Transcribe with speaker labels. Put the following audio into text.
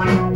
Speaker 1: Bye.